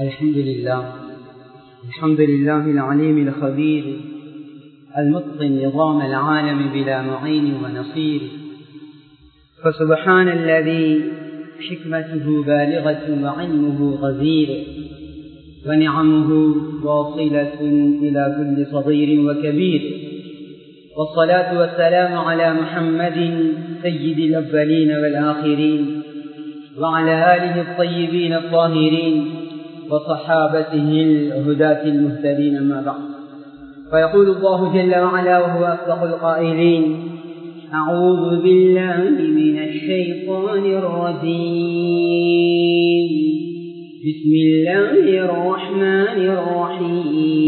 الحمد لله. الحمد لله العليم الخبير المتقن نظام العالم بلا معين ونصير. فسبحان الذي حكمته بالغة وعلمه غزير ونعمه واصلة إلى كل صغير وكبير. والصلاة والسلام على محمد سيد الأولين والآخرين وعلى آله الطيبين الطاهرين. وصحابته الهداة المهتدين ما بعد. فيقول الله جل وعلا وهو أصدق القائلين أعوذ بالله من الشيطان الرجيم. بسم الله الرحمن الرحيم.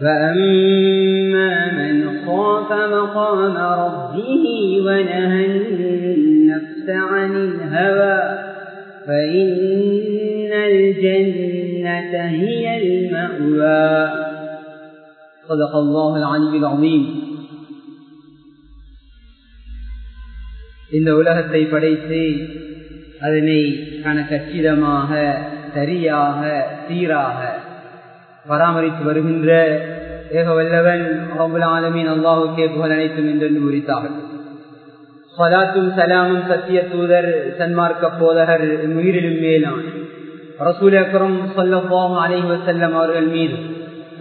فأما من خاف مقام ربه ونهى النفس عن الهوى فإن الجنة هي المأوى صدق الله العلي العظيم இந்த உலகத்தை படைத்து அதனை கணக்கச்சிதமாக சரியாக சீராக பராமரித்து வருகின்ற ஏக வல்லவன் அபுல் ஆலமீன் அல்லாவுக்கே புகழ் அனைத்தும் என்று உரித்தார்கள் சலாத்தும் சலாமும் சத்திய தூதர் சன்மார்க்க போதகர் உயிரிலும் மேலான் ரசூல் அக்கரம் சொல்லப்போம் அலைஹி வசல்லம் அவர்கள் மீது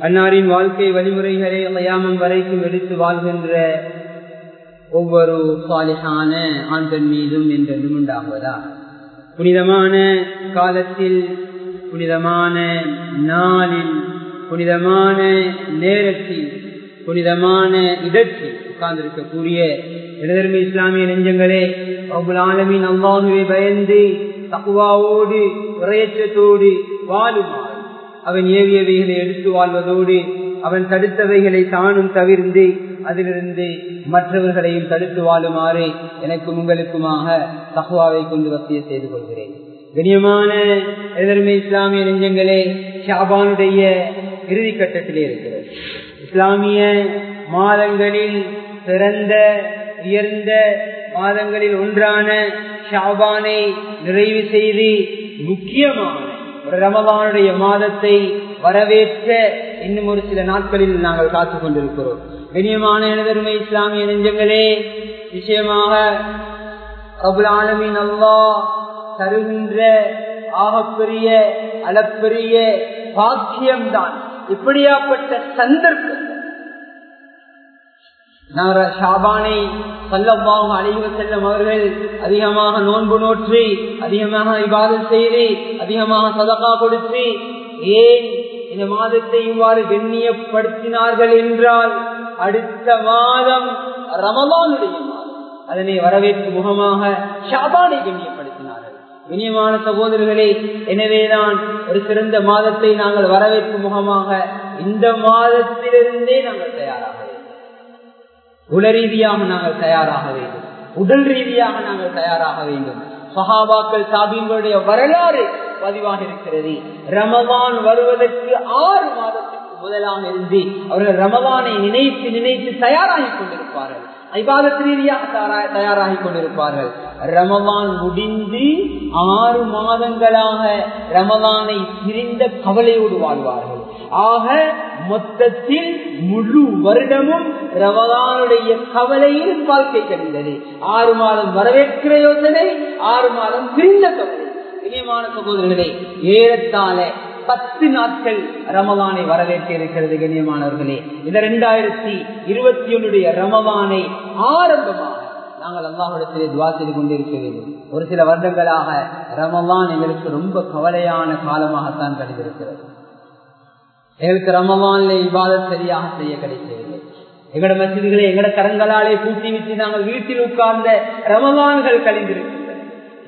அன்னாரின் வாழ்க்கை வழிமுறைகளை கயாமம் வரைக்கும் எடுத்து வாழ்கின்ற ஒவ்வொரு சாலிகான ஆண்கள் மீதும் என்றென்றும் உண்டாகுவதா புனிதமான காலத்தில் புனிதமான நாளில் புனிதமான நேரத்தில் புனிதமான இடத்தில் உட்கார்ந்திருக்கக்கூடிய இடதர்மி இஸ்லாமிய நெஞ்சங்களே அவ்வளவு ஆலமின் அல்லாஹுவை பயந்து தக்குவாவோடு இறையற்றத்தோடு வாழுமாறு. அவன் ஏவியவைகளை எடுத்து வாழ்வதோடு அவன் தடுத்தவைகளை தானும் தவிர்ந்து அதிலிருந்து மற்றவர்களையும் தடுத்து வாழுமாறு எனக்கும் உங்களுக்குமாக தகுவாவை கொண்டு வசிய செய்து கொள்கிறேன். கண்ணியமான எதிர்மை இஸ்லாமிய நெஞ்சங்களே ஷாபானுடைய இறுதி கட்டத்திலே இருக்கிறது. இஸ்லாமிய மாதங்களில் சிறந்த உயர்ந்த மாதங்களில் ஒன்றான ஷாபானை நிறைவு செய்து முக்கியமான ஒரு ரமதானுடைய மாதத்தை வரவேற்ற இன்னும் ஒரு சில நாட்களில் நாங்கள் காத்துக் கொண்டிருக்கிறோம். கண்ணியமான எனதருமை இஸ்லாமிய நெஞ்சங்களே நிச்சயமாக அபுலாலமின் அல்லா தருகின்ற ஆகப்பெரிய அளப்பெரிய பாக்கியம்தான். இப்படியாப்பட்ட சந்தர்ப்பம் ஷாபானை சல்லமாக அழிவு செல்லும் அவர்கள் அதிகமாக நோன்பு நோற்றி அதிகமாக விவாதம் செய்து அதிகமாக சதகா கொடுத்து ஏன் இந்த மாதத்தை இவ்வாறு கண்ணியப்படுத்தினார்கள் என்றால் அடுத்த மாதம் ரமதானுடைய அதனை வரவேற்பு முகமாக ஷாபானை கண்ணியப்படுத்தினார்கள். இனியமான சகோதரர்களே எனவேதான் ஒரு சிறந்த மாதத்தை நாங்கள் வரவேற்பு முகமாக இந்த மாதத்திலிருந்தே நாங்கள் தயாராக வேண்டும் ரீதியாக நாங்கள் தயாராக வேண்டும். உடல் ரீதியாக நாங்கள் தயாராக வேண்டும். சஹாபாக்கள் சாபியங்களுடைய வரலாறு பதிவாக இருக்கிறது. ரமவான் வருவதற்கு ஆறு மாதத்துக்கு முதலாம் இருந்து அவர்கள் ரமவானை நினைத்து நினைத்து தயாராகி கொண்டிருப்பார்கள். ஐபாதத் ரீதியாக தயாராகி கொண்டிருப்பார்கள். ரமவான் முடிந்து ஆறு மாதங்களாக ரமவானை பிரிந்த கவலையோடு வாழ்வார்கள். ஆக மொத்தத்தில் முழு வருடமும் ரமதானுடைய கவலையில் வாழ்க்கை கழிந்தது ஆறு மாதம் வரவேற்கிற யோசனை ஆறு மாதம் பிரிந்த கவலை. இனியமான சகோதரர்களே ஏறத்தாழ பத்து நாட்கள் ரமதானை வரவேற்க இருக்கிறது கண்ணியமானவர்களே. இந்த இரண்டாயிரத்தி இருபத்தி ஒன்னுடைய ரமதானை ஆரம்பமாக நாங்கள் அல்லாஹிடத்திலே துவா செய்து கொண்டிருக்க வேண்டும் ஒரு சில வருடங்களாக ரமதான் எங்களுக்கு ரொம்ப கவலையான காலமாகத்தான் கழிந்திருக்கிறது. எங்களுக்கு ரமவான்ல இவாதம் சரியாக செய்ய கிடைக்கவில்லை எங்கட மசிதிகளை எங்கட கரங்களாலே பூட்டி விட்டு நாங்கள் வீட்டில் உட்கார்ந்த ரமவான்கள் கழிந்திருக்கின்றன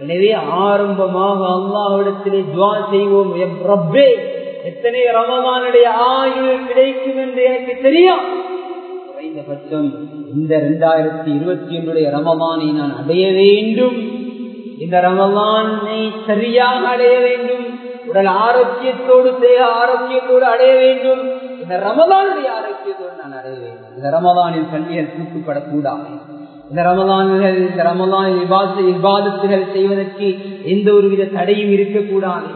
எனவே ஆரம்பமாக அல்லாவிடத்திலே துவா செய்வோம். ரப்பே எத்தனை ரமவானுடைய ஆயுள் கிடைக்கும் என்று எனக்கு தெரியும். குறைந்தபட்சம் இந்த இரண்டாயிரத்தி இருபத்தி ஒன்றுடைய ரமவானை நான் அடைய வேண்டும். இந்த ரமவானை சரியாக அடைய வேண்டும். உடல் ஆரோக்கியத்தோடு தேக ஆரோக்கியத்தோடு அடைய வேண்டும். இந்த ரமதானுடைய ஆரோக்கியத்தோடு நான் அடைய வேண்டும். இந்த ரமதானின் கல்வியல் தூக்கப்படக்கூடாது இந்த ரமதான்கள் இந்த ரமதான் விவாதத்துகள் செய்வதற்கு எந்த ஒரு வித தடையும் இருக்கக்கூடாது.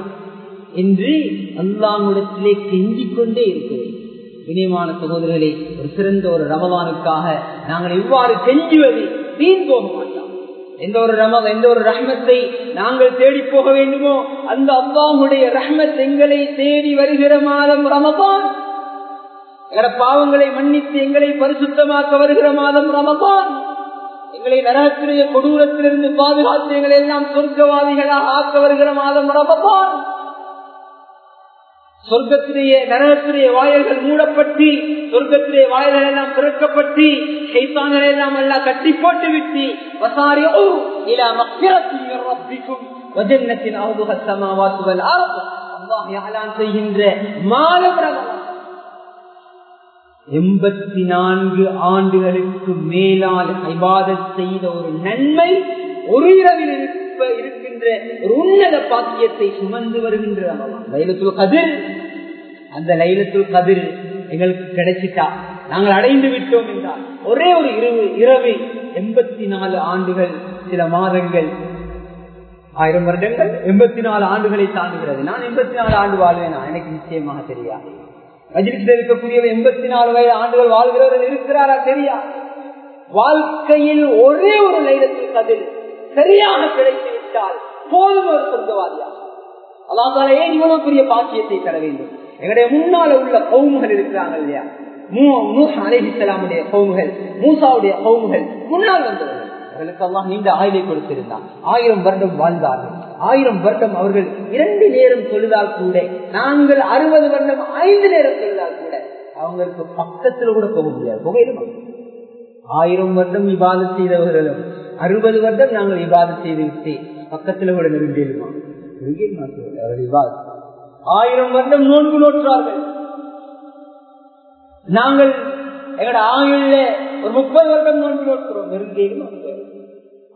என்று அல்லாமிடத்திலே கெஞ்சிக் கொண்டே இருக்கிறேன். இனிமான சகோதரர்களே ஒரு சிறந்த ஒரு ரமதானுக்காக நாங்கள் இவ்வாறு கெஞ்சுவது? வீண் மாட்டோம் எந்த ஒரு ரம எந்த ஒரு ரஹ்மத்தை நாங்கள் தேடி போக வேண்டுமோ அந்த அல்லாஹுடைய ரஹ்மத் எங்களை தேடி வருகிற மாதம் ரமபான் எங்கள பாவங்களை மன்னித்து எங்களை பரிசுத்தமாக்க வருகிற மாதம் ரமபான் எங்களை நரகத்திலேயே கொடூரத்திலிருந்து பாதுகாத்து எங்களை எல்லாம் சொர்க்கவாதிகளாக ஆக்க வருகிற மாதம் ரமதான். சொர்க்கத்திலேயே நரகத்திலேயே வாயல்கள் மூடப்பட்டு சொர்க்கத்திலே வாயல்கள் எல்லாம் திறக்கப்பட்டு எல்லாம் கட்டி போட்டு விட்டு இலா ரப்பிக்கும். வஜன்னத்தின் அல்லாஹ் செய்கின்ற எண்பத்தி நான்கு ஆண்டுகளுக்கு மேலால் ஐபாதத் செய்த ஒரு நன்மை ஒரு இரவில் இருப்ப இருக்கின்ற ஒரு உன்னத பாக்கியத்தை சுமந்து வருகின்ற லைலத்துல் கதிர். அந்த லைலத்துல் கதிர் எங்களுக்கு கிடைச்சிட்டா. நாங்கள் அடைந்து விட்டோம் என்றால் ஒரே ஒரு இரவு இரவு எண்பத்தி நாலு ஆண்டுகள் சில மாதங்கள் ஆயிரம் வருடங்கள் எண்பத்தி நாலு ஆண்டுகளை தாண்டுகிறது. நான் எண்பத்தி நாலு ஆண்டு வாழ்வேனா? எனக்கு நிச்சயமாக தெரியாது. மஜிலிசில் இருக்கக்கூடிய எண்பத்தி நாலு வயது ஆண்டுகள் வாழ்கிறவர்கள் இருக்கிறாரா? தெரியா வாழ்க்கையில் ஒரே ஒரு நேரத்தில் கதில் சரியாக கிடைத்து விட்டால் போதும் ஒரு சொந்தவாதியா அல்லாதால ஏன் இவ்வளவு பெரிய பாக்கியத்தை தர வேண்டும்? எங்களுடைய முன்னால உள்ள கவுமுகள் இருக்கிறாங்க இல்லையா? அலேஹிசலாமுடைய கவுமுகள் மூசாவுடைய கவுமுகள் முன்னால் வந்தவர்கள். அவர்களுக்கு எல்லாம் நீண்ட ஆயுளை கொடுத்திருந்தான். ஆயிரம் வருடம் வாழ்ந்தார்கள். ஆயிரம் வருடம் அவர்கள் இரண்டு நேரம் தொழுதால் கூட நாங்கள் அறுபது வருடம் ஐந்து நேரம் தொழுதால் கூட அவங்களுக்கு பக்கத்துல கூட போக முடியாது. புகையிலும் ஆயிரம் வருடம் விவாதம் செய்தவர்களும் அறுபது வருடம் நாங்கள் விவாதம் செய்து விட்டு பக்கத்துல கூட நெருங்கிடுமா அவர்கள் விவாதம் ஆயிரம் வருடம் நோன்பு நோற்றார்கள். நாங்கள் எங்களோட ஆயுள்ல ஒரு முப்பது வருடம் நோன்பு நோக்கிறோம் நெருங்கிடுமா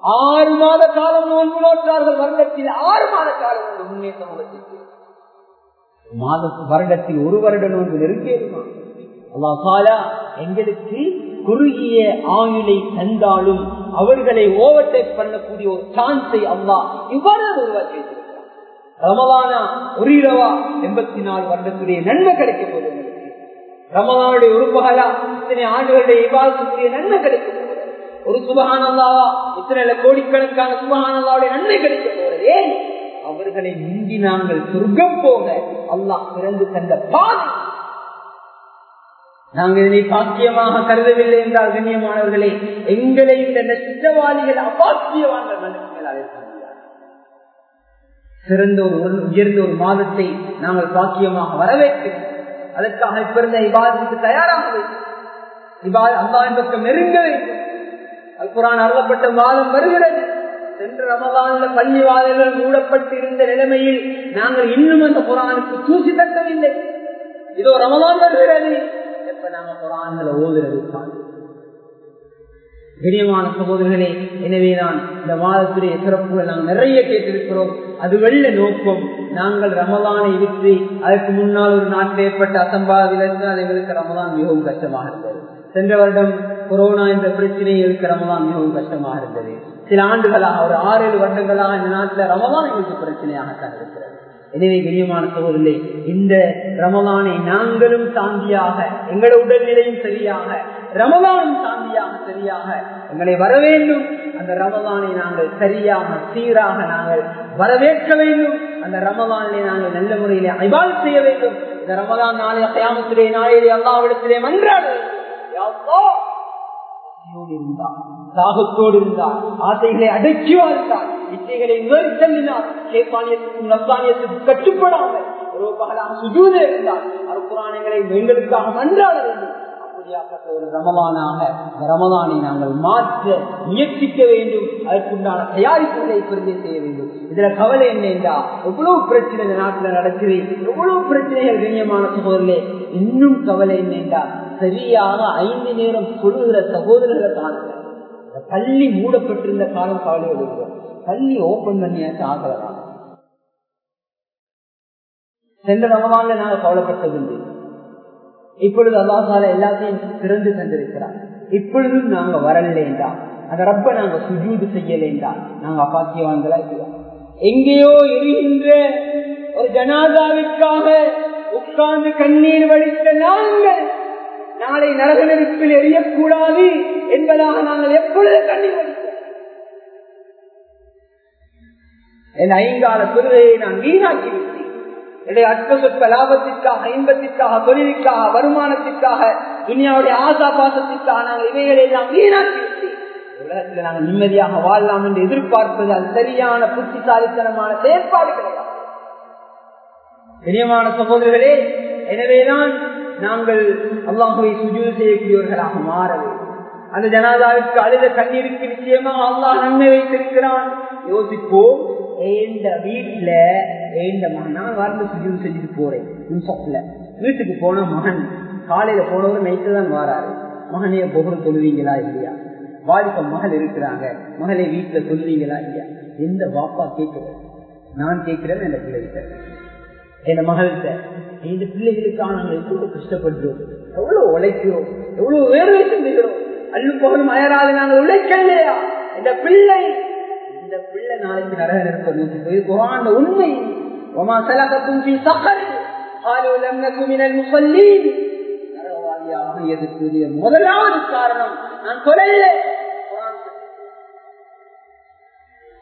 ஆறு மாத காலம் நோன்பு நோற்றார்கள் வருடத்தில் ஆறு மாத காலம் உண்டு முன்னே மாத வருடத்தில் ஒரு வருட நோன்பு நெருங்கியதுமா அல்லா எங்களுக்கு குறுகிய ஆயுளை தந்தாலும் அவர்களை ஓவர்டேக் பண்ணக்கூடிய ஒரு சான்ஸை அல்லா இவ்வாறு உருவாக்கி வைத்திருக்கிறார் ரமலானா ஒரு இரவா எண்பத்தி நாலு வருடத்துடைய நன்மை கிடைக்க போது ரமலானுடைய ஒரு பகலா இத்தனை ஆண்டுகளுடைய விவாதத்துக்குரிய நன்மை கிடைக்கும் ஒரு சுபகானந்தாவா இத்தனை கோடிக்கணக்கான சுபகானந்தாவுடைய நன்மை கிடைக்க போறது ஏன்? அவர்களை முந்தி நாங்கள் சொர்க்கம் போக அல்லாஹ் பிறந்து தந்த பாதை. நாங்கள் இதனை பாக்கியமாக கருதவில்லை என்றால் கண்ணியமானவர்களே எங்களை இந்த நஷ்டவாதிகள் அபாக்கியவான்கள் சிறந்த ஒரு உயர்ந்த ஒரு மாதத்தை நாங்கள் பாக்கியமாக வரவேற்கிறோம். அதற்காக இப்ப இருந்த இபாதத்துக்கு தயாராக இபாத அல்லாவின் பக்கம் நெருங்க வேண்டும் அல்குரான் அருளப்பட்ட வாதம் வருகிறது. சென்ற ரமதான்ல பள்ளி வாதல்கள் மூடப்பட்டு இருந்த நிலைமையில் நாங்கள் இன்னும் அந்த குரானுக்கு தூசி தட்டவில்லை. இதோ ரமதான் வருகிறது. எப்ப நாங்க குரான்களை ஓதுறது கண்ணியமான சகோதரர்களே எனவேதான் இந்த மாதத்துடைய சிறப்புகள் நாம் நிறைய கேட்டிருக்கிறோம். அது வெள்ள நோக்கம். நாங்கள் ரமதானை விற்று அதற்கு முன்னால் ஒரு நாட்டில் ஏற்பட்ட அசம்பாவிலிருந்து அது எங்களுக்கு ரமதான் மிகவும் கஷ்டமாக இருந்தது. சென்ற வருடம் கொரோனா என்ற பிரச்சனை எங்களுக்கு ரமதான் மிகவும் கஷ்டமாக இருந்தது. சில ஆண்டுகளாக ஒரு ஆறு ஏழு வருடங்களாக இந்த நாட்டில் ரமதான் எங்களுக்கு பிரச்சனையாகத்தான் இருக்கிறது. எனவே கண்ணியமான சகோதரர்களே இந்த ரமலானை நாங்களும் சாந்தியாக எங்களோட உடல்நிலையும் சரியாக ரமலானும் சாந்தியாக சரியாக எங்களை வர வேண்டும் அந்த ரமலானை நாங்கள் சரியாக சீராக நாங்கள் வரவேற்க வேண்டும். அந்த ரமலானை நாங்கள் நல்ல முறையிலே ஐபால் செய்ய வேண்டும். இந்த ரமலான் நாளை கயாமத்திலே நாளையிலே அல்லாவிடத்திலே மன்றாடு. இருந்தார் தாகத்தோடு இருந்தார் ஆசைகளை அடக்கி வாழ்ந்தார் இச்சைகளை உதவி செல்லினார். சேப்பானியத்துக்கும் கட்டுப்படாமல் ஒரு பகலாக சுஜூதே இருந்தார் அருப்புராணங்களை எங்களுக்காக மன்றாட வேண்டும். அப்படியாப்பட்ட ஒரு ரமலானாக அந்த நாங்கள் மாற்ற முயற்சிக்க வேண்டும். அதற்குண்டான தயாரிப்புகளை இப்பொழுதே செய்ய வேண்டும். இதுல கவலை என்ன என்றா எவ்வளவு பிரச்சனை இந்த நாட்டுல நடக்குது எவ்வளவு பிரச்சனைகள் கண்ணியமான சகோதரர்களே இன்னும் கவலை என்ன என்றா சரியாக ஐந்து நேரம் சொல்லுகிற சகோதரர்களை காணல பள்ளி மூடப்பட்டிருந்த காலம் கவலை விடுகிறோம் தள்ளி ஓபன் பண்ணியாச்சு ஆகலாம் சென்ற ரமதான்ல நாங்கள் கவலைப்பட்டதில்லை. இப்பொழுது அல்லாஹால எல்லாத்தையும் திறந்து தந்திருக்கிறார். இப்பொழுதும் நாங்க வரலேண்டா. அந்த ரப்ப நாங்க சுஜூது செய்யலேண்டா. நாங்க அப்பாக்கியவான்களா இல்லையா? எங்கேயோ எரிகின்ற ஒரு ஜனாதாவிற்காக உட்கார்ந்து கண்ணீர் வடித்த நாங்கள் நாளை நரக நெருப்பில் எரியக்கூடாது என்பதாக நாங்கள் எப்பொழுது கண்ணீர் என் ஐங்கால தொழுகையை நான் வீணாக்கி விட்டேன். என்னுடைய அற்ப சொற்ப லாபத்திற்காக இன்பத்திற்காக தொழிலுக்காக வருமானத்திற்காக துனியாவுடைய ஆசா பாசத்திற்காக நாங்கள் இவைகளை நாம் வீணாக்கி விட்டேன். உலகத்தில் நாங்கள் நிம்மதியாக வாழலாம் என்று எதிர்பார்ப்பது அது சரியான புத்திசாலித்தனமான செயற்பாடு கிடையாது. பிரியமான சகோதரர்களே எனவேதான் நாங்கள் அல்லாஹுவை சுஜூது செய்யக்கூடியவர்களாக மாறவே அந்த ஜனாதாவிற்கு அழுத கண்ணீருக்கு நிச்சயமாக அல்லாஹ் நன்மை வைத்திருக்கிறான். யோசிப்போம் இந்த வீட்டுல இந்த மகன் நான் வாழ்ந்து சுஜூது செஞ்சுட்டு போறேன் வீட்டுக்கு போன மகன். காலையில போனவர் நைட்டு தான் வாராரு. மகனைய புகழ் தொழுவீங்களா இல்லையா? வாலிப மகள் இருக்கிறாங்க. மகளை வீட்டுல சொல்லுவீங்களா இல்லையா? எந்த வாப்பா கேட்கிறேன் நான் கேட்கிறேன் என் பிள்ளைகிட்ட. என் மகள்கிட்ட இந்த பிள்ளைகளுக்காக நாங்கள் எவ்வளவு கஷ்டப்படுறோம் எவ்வளவு உழைக்கிறோம். எவ்வளவு வேர்வை செஞ்சுக்கிறோம் அள்ளு பகலும் அயராது. நாங்கள் உழைக்கலையா? இந்த பிள்ளை இந்த பிள்ளை நாளைக்கு நரக நிற்பது உண்மை وما سلككم في سقر قالوا لم نكن من المصلين நரகவாதியாகியதற்குரிய முதலாவது காரணம் நான் சொல்லல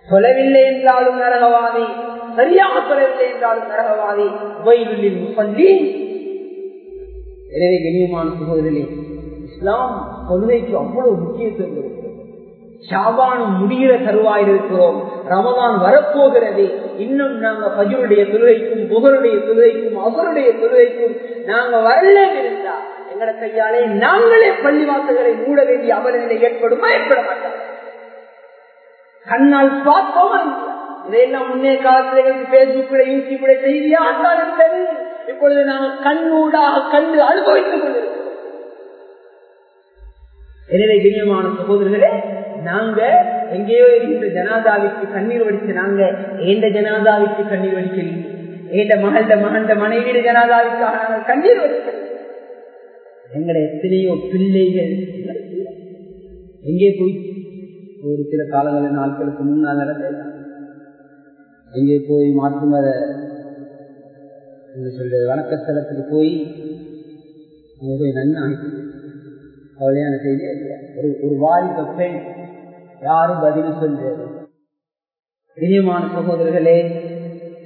சொல்லவில்லை என்றாலும் நரகவாதி சரியாக சொல்லவில்லை என்றாலும் நரகவாதி வயலில் முசல்லி எனவே கண்ணியமான சகோதரே இஸ்லாம் கொள்கைக்கு அவ்வளவு முக்கியத்துவம் இருக்கிறது ஷாபானும் முடிகிற தருவாயிருக்கிறோம் ரமதான் வரப்போகிறது. இன்னும் நாங்க பஜருடைய தொழுகைக்கும் புகருடைய தொழுகைக்கும் அவருடைய தொழுகைக்கும் நாங்க வரல இருந்தா எங்கட கையாலே நாங்களே பள்ளிவாசல்களை மூட வேண்டிய அவலநிலை ஏற்படுமா. ஏற்பட மாட்டாங்க கண்ணால் பார்ப்போம் இதையெல்லாம் முன்னே காலத்தில் பேஸ்புக்ல யூடியூப்ல செய்தியா இருந்தது. இப்பொழுது நாங்கள் கண்ணூடாக கண்டு அனுபவித்துக் கொண்டிருக்கிறோம். எனவே கண்ணியமான சகோதரர்களே நாங்க எங்கேயோ இருக்கின்ற ஜனாதாவிற்கு கண்ணீர் வடிச்ச நாங்க ஏண்ட ஜனாதாவிற்கு கண்ணீர் வடிக்கல? ஏண்ட மகள்ட மகண்ட மனைவிட ஜனாதாவிற்காக நாங்கள் கண்ணீர் வடிச்சோம் எங்களை எத்தனையோ பிள்ளைகள் எங்கே போய்? ஒரு சில காலங்களில் நாட்களுக்கு முன்னால் நடந்த எங்கே போய் மாற்று மத சொல்றது வணக்கத்தலத்துக்கு போய் அங்கே போய் நன்மை கவலையான செய்தி ஒரு ஒரு வாலிப பெண் யாரும் பதில் சொல்றது பிரியமான சகோதரர்களே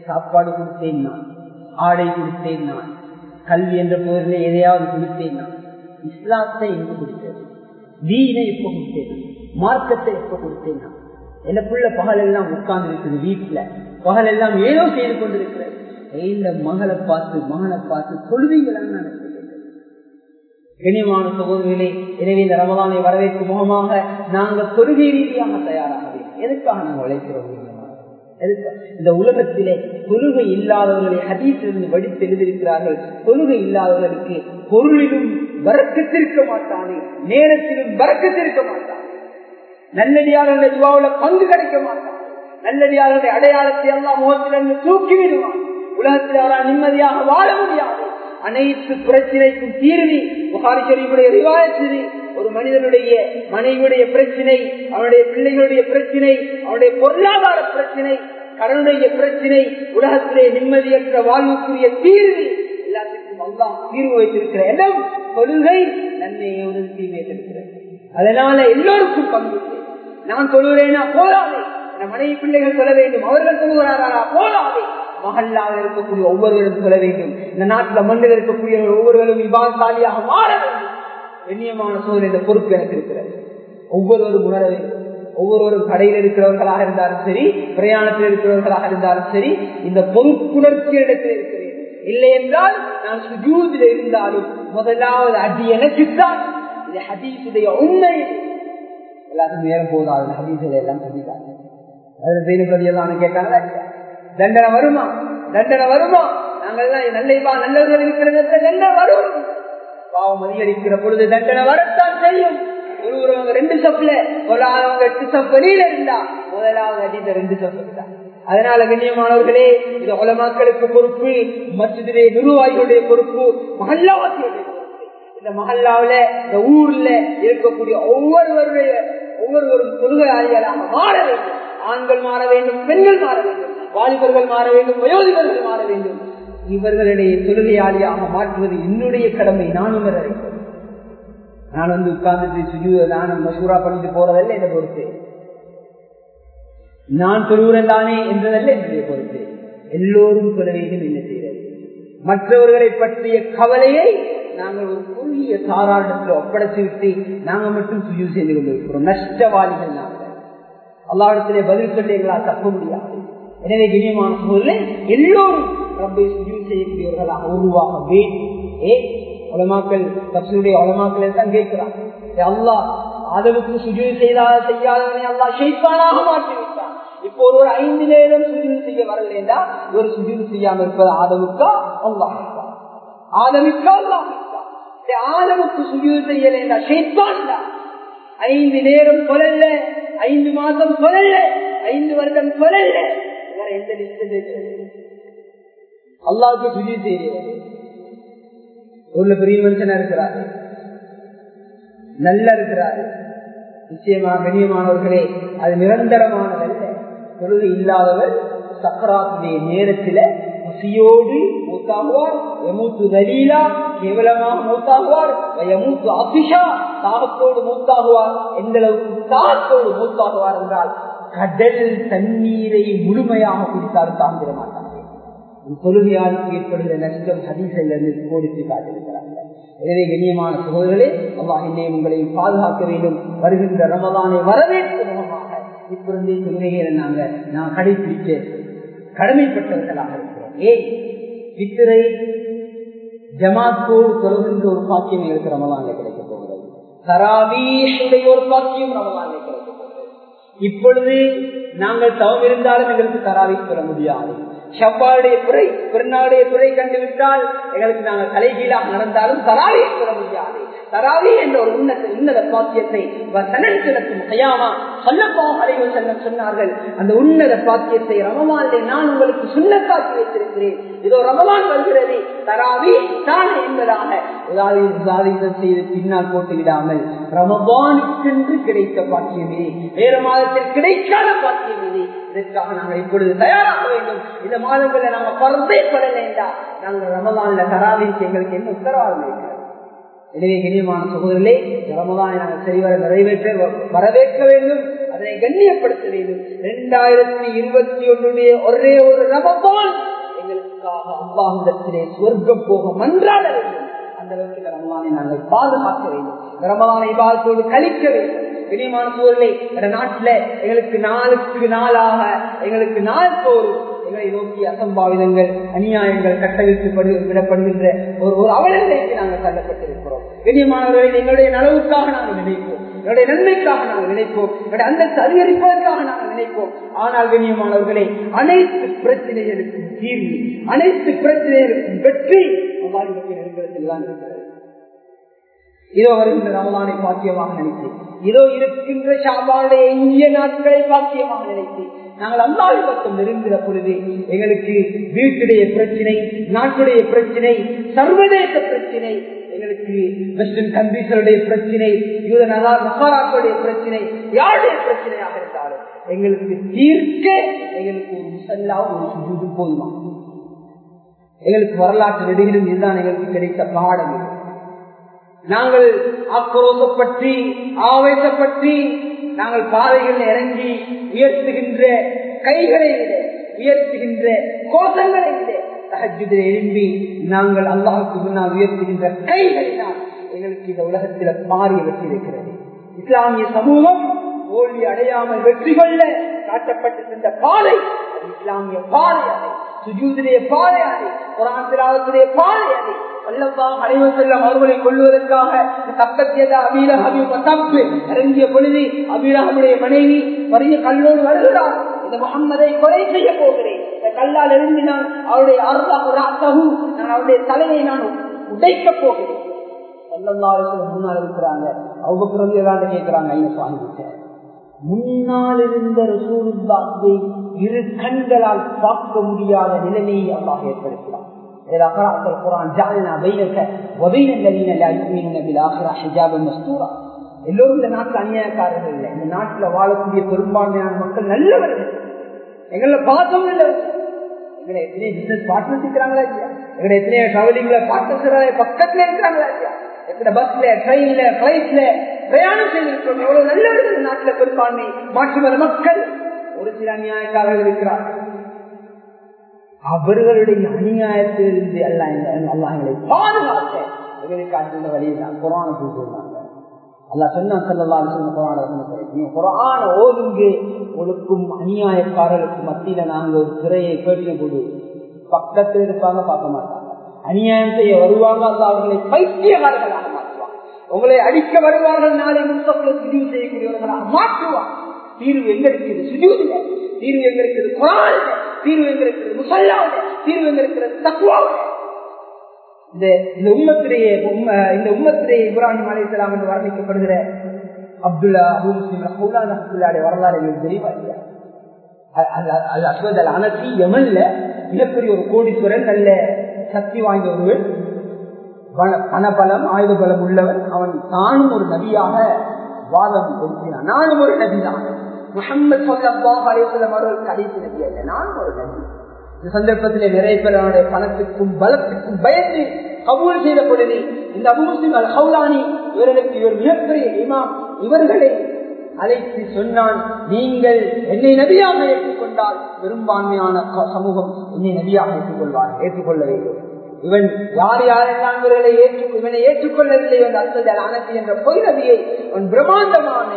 சாப்பாடு கொடுத்தேன் நான் ஆடை கொடுத்தேன் நான் கல்வி என்ற பொருளை எதையாவது கொடுத்தேன் நான் இஸ்லாத்தை எங்கு கொடுத்தது வீணை எப்ப கொடுத்தேன் மார்க்கத்தை எப்ப கொடுத்தேன் நான்? எனக்குள்ள பகல் எல்லாம் உட்கார்ந்து இருக்குது வீட்டுல. பகல் எல்லாம் ஏதோ செய்து கொண்டிருக்கிறது. இந்த மகளை பார்த்து மகனை பார்த்து சொல்வீங்களான்னு கனிமான சகோதரிகளே எனவே இந்த ரமதானை வரவேற்கும் முகமாக நாங்கள் கொள்கை ரீதியாக தயாராக வேண்டும் எதுக்காக நாங்கள் உழைக்கிறோம் இந்த உலகத்திலே கொள்கை இல்லாதவர்களை ஹதீஸிலிருந்து வடித்து எழுதியிருக்கிறார்கள். கொள்கை இல்லாதவர்களுக்கு பொருளிலும் வரக்கத்திருக்க மாட்டானே நேரத்திலும் வரக்கத்திருக்க மாட்டான். நல்லடியாளர்களுடைய துவாவுல பங்கு கிடைக்க மாட்டான். நல்லடியாளருடைய அடையாளத்தை எல்லாம் முகத்திலிருந்து தூக்கி விடுவான். உலகத்தில் அவரால் நிம்மதியாக வாழ முடியாது. அனைத்து பிரச்சனைக்கும் தீர்வி புகாரி ஷரீஃபுடைய ஒரு மனிதனுடைய மனைவியுடைய பிரச்சனை அவனுடைய பிள்ளைகளுடைய பிரச்சனை அவனுடைய பொருளாதார பிரச்சனை கடனுடைய பிரச்சனை உலகத்திலே நிம்மதியற்ற வாழ்வுக்குரிய தீர்வு எல்லாத்துக்கும் அல்லா தீர்வு வைத்திருக்கிற இடம் கொள்கை நன்மையோடு தீர்வு வைத்திருக்கிறது அதனால எல்லோருக்கும் பங்கு நான் சொல்லுறேன்னா போதாதே. என் மனைவி பிள்ளைகள் சொல்ல வேண்டும். அவர்கள் சொல்லுகிறாரா போதாதே. மகல்லாவில் இருக்கக்கூடிய ஒவ்வொருவரும் சொல்ல வேண்டும். இந்த நாட்டில் மண்ணில் இருக்கக்கூடிய ஒவ்வொருவரும் விவாதசாலியாக மாற வேண்டும். கண்ணியமான சூழல் இந்த பொறுப்பு எனக்கு இருக்கிறது. ஒவ்வொருவரும் உணர வேண்டும். ஒவ்வொருவரும் கடையில் இருக்கிறவர்களாக இருந்தாலும் சரி பிரயாணத்தில் இருக்கிறவர்களாக இருந்தாலும் சரி இந்த பொறுப்புணர்ச்சி இடத்தில் இருக்கிறேன் இல்லை என்றால் நான் சுஜூதில் இருந்தாலும் முதலாவது அடி எனக்குத்தான் இது ஹதீசுடைய உண்மை எல்லாத்துக்கும் நேரம் போதாது ஹதீசுகளை எல்லாம் சொல்லிட்டாங்க. அதுல செய்தி எல்லாம் கேட்காங்களா தண்டனை வருமா? தண்டனை வருமா? நாங்கள்லாம் நல்லைவா நல்லவர்கள் இருக்கிறது தண்டனை வரும். பாவம் அதிகரிக்கிற பொழுது தண்டனை வரத்தான் செய்யும். ஒருவரவங்க ரெண்டு சப்புல முதலாவது எட்டு சப் வெளியில இருந்தா முதலாவது அடிந்த ரெண்டு சப் அதனால கண்ணியமானவர்களே இது உலமாக்களுக்கு பொறுப்பு மசிதிலே நிர்வாகிகளுடைய பொறுப்பு மகல்லாவாசியுடைய இந்த மகல்லாவில இந்த ஊர்ல இருக்கக்கூடிய ஒவ்வொருவருடைய ஒவ்வொருவரும் தொழுகையாளிகளாக மாற வேண்டும். ஆண்கள் மாற வேண்டும் பெண்கள் மாற வேண்டும். வாலிபர்கள் மாற வேண்டும் வயோதிபர்கள் மாற வேண்டும். இவர்களுடைய தொழுகையாளியாக மாற்றுவது என்னுடைய கடமை நான் உணர்றேன் நான் வந்து உட்கார்ந்துட்டு சுஜு நான் மசூரா பண்ணிட்டு போறதல்ல என்ன பொறுத்து. நான் தொழுகிறேன் தானே என்றதல்ல என்னுடைய பொறுத்து. எல்லோரும் தொழுகையும் என்ன செய்வது? மற்றவர்களை பற்றிய கவலையை நாங்கள் ஒரு குறுகிய சாராட்டத்தில் ஒப்படைத்து விட்டு நாங்கள் மட்டும் சுஜி செய்து கொண்டிருக்கிறோம். நஷ்டவாதிகள் நாங்கள். அல்லாவிடத்திலே பதில் சொல்லி எங்களால் தப்ப முடியாது. எனவே கிணியமான சூழலில் எல்லோரும் ரப்பை சுஜு செய்யக்கூடியவர்களாக உருவாக வேண்டும். ஏ உலமாக்கள் தப்சனுடைய உலமாக்கள் தான் கேட்கிறாங்க அல்லா ஆதவுக்கு சுஜு செய்தா செய்யாதவனை அல்லா ஷெய்பானாக மாற்றி விட்டான் இப்போ ஒரு ஐந்து நேரம் சுஜூன் செய்ய வரலேண்டா ஒரு சுஜூன் செய்யாம இருப்பது ஆதமுக்கா? அல்லாஹ் ஆதமுக்கா? அல்லாஹ் ஆதமுக்கு சுஜூன் செய்யலைண்டா ஷெய்தான் ஐந்து நேரம் கொலல்ல ஐந்து மாதம் கொலல்ல ஐந்து வருடம் கொலல்ல வேற எந்த லிஸ்ட் அல்லாவுக்கு சுஜி செய்கிறது ஊர்ல பெரிய மனுஷனா இருக்கிறாரு. நல்லா இருக்கிறாரு. நிச்சயமா கண்ணியமானவர்களே அது நிரந்தரமானதல்ல. தொழுகை இல்லாதவர் சக்கராத்துடைய நேரத்துல பசியோடு மூத்தாகுவார் எமூத்து நலீலா கேவலமாக மூத்தாகுவார் எமூத்து அபிஷா தாகத்தோடு மூத்தாகுவார். எந்த அளவுக்கு தாகத்தோடு மூத்தாகுவார் என்றால் கடல் தண்ணீரை முழுமையாக குடித்தால் தாங்கிட மாட்டார்கள் தொழுகையாளுக்கு ஏற்படுகிற நஷ்டம் ஹதீசிலிருந்து கோடித்து காட்டிருக்கிறாங்க எனவே கண்ணியமான சகோதரர்களே அல்லாஹ் என்னை உங்களை பாதுகாக்க வேண்டும். வருகின்ற ரமதானை வரவேற்று முகமாக இப்பொழுதே தொழுகைகளை நாங்கள் நான் கடைபிடிக்க கடமைப்பட்டவர்களாக இருக்கிறோம். ஏன் வித்திரை ஜமாத்தோடு தொடர்கின்ற ஒரு பாக்கியம் எங்களுக்கு ரமதான்ல கிடைக்க போகிறது. தராவீஷுடைய ஒரு பாக்கியம் ரமதான்ல கிடைக்க இப்பொழுது நாங்கள் தவம் இருந்தாலும் எங்களுக்கு தராவை பெற முடியாது. ஷவ்வாளுடைய துறை பிறநாளுடைய துறை கண்டுவிட்டால் எங்களுக்கு நாங்கள் தலைகீழாக நடந்தாலும் தராவி பெற முடியாது. தராவி என்ற ஒரு உன்னத உன்னத பாத்தியத்தை செலுத்தும் கையாமா சொல்லப்போம் அலைவர் சொன்னார்கள் அந்த உன்னத பாத்தியத்தை ரமவானிலே நான் உங்களுக்கு சுண்ணத்தாக்கி வைத்திருக்கிறேன். இதோ ரமவான் வருகிறது. தராவி தானே என்பதாக. உதாரணம் செய்து பின்னால் போட்டு விடாமல் ரமவானுக்கென்று கிடைத்த பாக்கியம் இது வேற மாதத்தில் கிடைக்காத பாக்கியம். இதற்காக நாங்கள் இப்பொழுது தயாராக வேண்டும். இந்த மாதங்களில் நாங்கள் பறந்தே பட வேண்டாம் நாங்கள் ரமதான்ல தராவிக்கு எங்களுக்கு என்ன உத்தரவாதம் இருக்கு? எனவே கண்ணியமான சகோதரர்களே ரமதானை நாங்கள் சரிவர நிறைவேற்ற வரவேற்க வேண்டும். அதனை கண்ணியப்படுத்த வேண்டும். இரண்டாயிரத்தி இருபத்தி ஒன்றுடைய ஒரே ஒரு ரமதான் எங்களுக்காக அல்லாஹிடத்திலே சொர்க்க போக மன்றாட வேண்டும். அந்த அளவுக்கு ரமலானை நாங்கள் பாதுகாக்க வேண்டும். ரமலானை வாழ்த்தோடு கழிக்க வேண்டும். கண்ணியமான சூழலை நாட்டுல எங்களுக்கு நாளுக்கு நாளாக எங்களுக்கு நாள் தோறும் எங்களை நோக்கி அசம்பாவிதங்கள் அநியாயங்கள் கட்டவிழ்த்து விடப்படுகின்ற ஒரு ஒரு அவலநிலைக்கு நாங்கள் தள்ளப்பட்டிருக்கிறோம். கண்ணியமானவர்களை எங்களுடைய நலவுக்காக நாங்கள் நினைப்போம். எங்களுடைய நன்மைக்காக நாங்கள் நினைப்போம். எங்களுடைய அந்தஸ்து அதிகரிப்பதற்காக நாங்கள் நினைப்போம். ஆனால் கண்ணியமானவர்களை அனைத்து பிரச்சனைகளுக்கும் தீர்வு அனைத்து பிரச்சனைகளுக்கும் வெற்றி வாழ்க்கையில் இதோ வருகின்ற ரமலானை பாக்கியமாக நினைத்து இதோ இருக்கின்ற ஷாபானுடைய இந்திய நாட்களை பாக்கியமாக நினைத்து நாங்கள் அல்லாஹ் பக்கம் நெருங்குகிற பொழுது எங்களுக்கு வீட்டுடைய பிரச்சனை நாட்டுடைய பிரச்சனை சர்வதேச பிரச்சனை எங்களுக்கு வெஸ்டர்ன் கண்ட்ரீஸருடைய பிரச்சனை யூத நகாராக்களுடைய பிரச்சனை யாருடைய பிரச்சனையாக இருந்தாலும் எங்களுக்கு தீர்க்க எங்களுக்கு ஒரு முசல்லா ஒரு சுஜூது போதுமா? எங்களுக்கு வரலாற்று நெடுகிலும் இதுதான் எங்களுக்கு கிடைத்த பாடம். நாங்கள் ஆக்ரோசப்பற்றி ஆவேசப்பற்றி நாங்கள் பாதைகள் இறங்கி உயர்த்துகின்ற கைகளை விட உயர்த்துகின்ற கோஷங்களை விட தகஜுதில் எழும்பி நாங்கள் அல்லாஹுக்கு முன்னால் உயர்த்துகின்ற கைகளினால் எங்களுக்கு இந்த உலகத்தில மாறி வெற்றி இருக்கிறது. இஸ்லாமிய சமூகம் தோல்வி அடையாமல் வெற்றி கொள்ள காட்டப்பட்டிருந்த பாதை இஸ்லாமிய பாதை அதை சுஜூதிலே பாதை அதை குரான் பாதை அதை அவர்களை கொள்வதற்காக இறங்கிய பொழுது அபீலகமுடைய மனைவி வரிய கல்லோடு வருகிறார். இந்த முகம்மதை கொலை செய்ய போகிறேன். இந்த கல்லால் இருந்து நான் அவருடைய அருளாகு நான் அவருடைய தலையை நான் உடைக்கப் போகிறேன். முன்னால் இருக்கிறாங்க. அவங்க கேட்கிறாங்க ஐநா சுவாமி முன்னால் இருந்த ரசூலுல்லாஹை இரு கண்களால் பார்க்க முடியாத நிலையை அல்லாஹ் ஏற்படுத்தினார் إذا قرأت القرآن جعلنا بينك وبين الذين لا يؤمنون بالآخرة حجابا مستورا எல்லோரும் இந்த நாட்டுல அநியாயக்காரர்கள் இல்லை இந்த நாட்டுல வாழக்கூடிய பெரும்பான்மையான மக்கள் நல்லவர்கள் எங்களை பார்த்தோம் நல்லவர்கள் எங்களை எத்தனை பிசினஸ் பார்ட்னர் இருக்கிறாங்களா இல்லையா எங்களை எத்தனை டிராவலிங்ல பார்ட்னர் பக்கத்துல இருக்கிறாங்களா இல்லையா எத்தனை பஸ்ல ட்ரெயின்ல பிளைட்ல பிரயாணம் செய்திருக்கிறோம் எவ்வளவு நல்லவர்கள் இந்த நாட்டுல பெரும்பான்மை மாற்று மத மக்கள் ஒரு சில அநியாயக்காரர்கள் இருக்கிறார்கள் அவர்களுடைய அநியாயத்திலிருந்து அல்ல அல்லா எங்களை பாதுகாக்க எங்களுக்கு அந்த வழியில் தான் குரான சொல்றாங்க அல்லா சொன்னா சொல்லலாம் சொன்ன குரான நீங்க குரான ஓதுங்கு. ஒழுக்கும் அநியாயக்காரர்களுக்கு மத்தியில நாங்க ஒரு திரையை கேட்டு போது பக்கத்தில் இருப்பாங்க பார்க்க மாட்டாங்க. அநியாயம் செய்ய வருவாங்க அந்த அவர்களை பைத்தியகாரர்களாக மாற்றுவாங்க உங்களை அடிக்க வருவார்கள் நாளை முன்சப்ல சுஜீவு செய்யக்கூடியவர்களாக மாற்றுவாங்க தீர்வு எங்க இருக்குது சுஜூது தீர்வு எங்க இருக்குது குரான் தீர்வு எங்க இருக்குது தீர்வு எங்க இருக்கிறது இந்த இந்த உம்மத்திலேயே இந்த உம்மத்திலேயே இப்ராஹிம் அலி இஸ்லாம் என்று வர்ணிக்கப்படுகிற அப்துல்லா அபு முஸ்லிம் ஹவுலான் அப்துல்லாடைய வரலாறு எங்களுக்கு தெரியுமா இல்லையா? அஸ்வத் அல் அனசி யமன்ல மிகப்பெரிய ஒரு கோடீஸ்வரன் நல்ல சக்தி வாய்ந்த ஒருவன். பணபலம் ஆயுத பலம் உள்ளவன். அவன் தானும் ஒரு நபியாக வாதம் கொடுக்கிறான். நானும் ஒரு நபி தான் முகம்மது சொல்லப்பா அலிவசல்லம் அவர்கள் கடைசி நபி அல்ல. நானும் ஒரு நபி. இந்த சந்தர்ப்பத்திலே நிறைய பேர் அவனுடைய பணத்துக்கும் பலத்துக்கும் பயந்து கபூல் செய்த பொழுது இந்த அபுமுஸ்லிம் அல் ஹவுலானி இவர்களுக்கு இவர் மிகப்பெரிய இமாம் இவர்களை அழைத்து சொன்னான் நீங்கள் என்னை நபியாக ஏற்றுக்கொண்டால் பெரும்பான்மையான சமூகம் என்னை நபியாக ஏற்றுக்கொள்வார் ஏற்றுக்கொள்ள வேண்டும். இவன் யார் யாரெல்லாம் இவர்களை ஏற்று இவனை ஏற்றுக்கொள்ளவில்லை என்ற அசல் அனத்தி என்ற பொய் நபியை அவன் பிரம்மாண்டமான